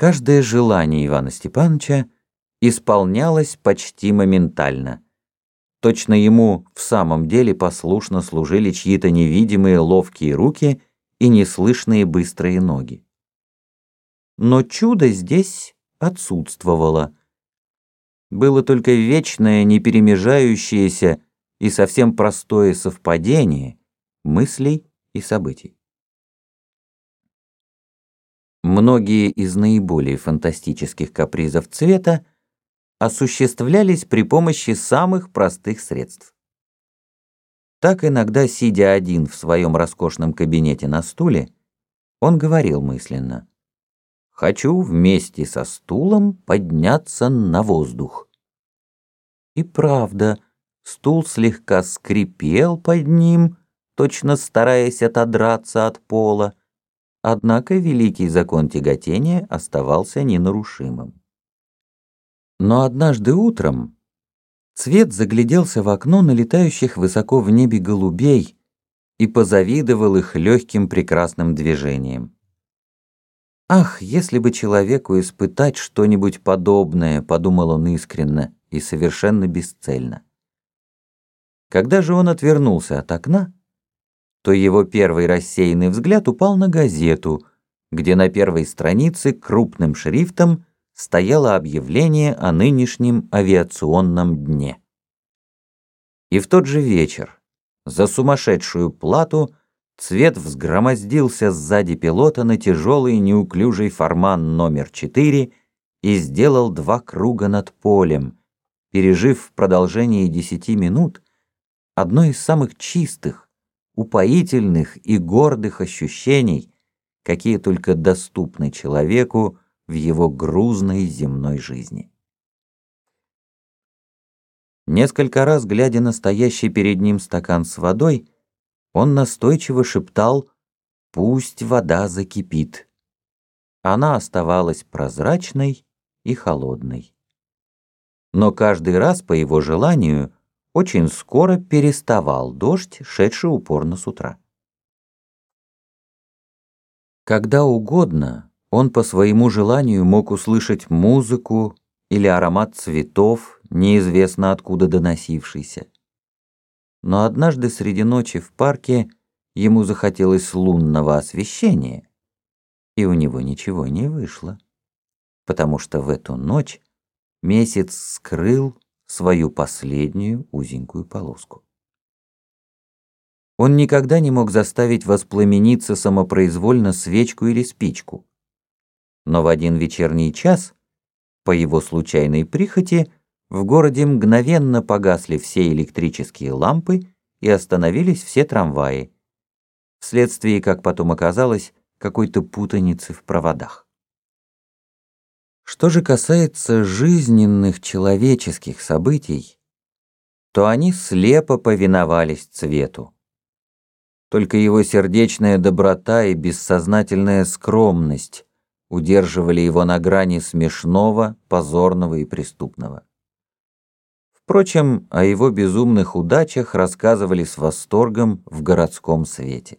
Каждое желание Ивана Степановича исполнялось почти моментально. Точно ему в самом деле послушно служили чьи-то невидимые ловкие руки и неслышные быстрые ноги. Но чудо здесь отсутствовало. Было только вечное, неперемежающееся и совсем простое совпадение мыслей и событий. Многие из наиболее фантастических капризов цвета осуществлялись при помощи самых простых средств. Так иногда, сидя один в своем роскошном кабинете на стуле, он говорил мысленно «Хочу вместе со стулом подняться на воздух». И правда, стул слегка скрипел под ним, точно стараясь отодраться от пола, Однако великий закон тяготения оставался ненарушимым. Но однажды утром Цвет загляделся в окно на летающих высоко в небе голубей и позавидовал их легким прекрасным движением. «Ах, если бы человеку испытать что-нибудь подобное», — подумал он искренно и совершенно бесцельно. Когда же он отвернулся от окна, то его первый рассеянный взгляд упал на газету, где на первой странице крупным шрифтом стояло объявление о нынешнем авиационном дне. И в тот же вечер, за сумасшедшую плату, Цвет взгромоздился сзади пилота на тяжелый неуклюжий форман номер 4 и сделал два круга над полем, пережив в продолжении десяти минут одно из самых чистых, упоительных и гордых ощущений, какие только доступны человеку в его грузной земной жизни. Несколько раз, глядя на стоящий перед ним стакан с водой, он настойчиво шептал «Пусть вода закипит». Она оставалась прозрачной и холодной. Но каждый раз, по его желанию, очень скоро переставал дождь, шедший упорно с утра. Когда угодно он по своему желанию мог услышать музыку или аромат цветов, неизвестно откуда доносившийся. Но однажды среди ночи в парке ему захотелось лунного освещения, и у него ничего не вышло, потому что в эту ночь месяц скрыл свою последнюю узенькую полоску. Он никогда не мог заставить воспламениться самопроизвольно свечку или спичку. Но в один вечерний час, по его случайной прихоти, в городе мгновенно погасли все электрические лампы и остановились все трамваи, вследствие, как потом оказалось, какой-то путаницы в проводах. Что же касается жизненных человеческих событий, то они слепо повиновались цвету. Только его сердечная доброта и бессознательная скромность удерживали его на грани смешного, позорного и преступного. Впрочем, о его безумных удачах рассказывали с восторгом в городском свете.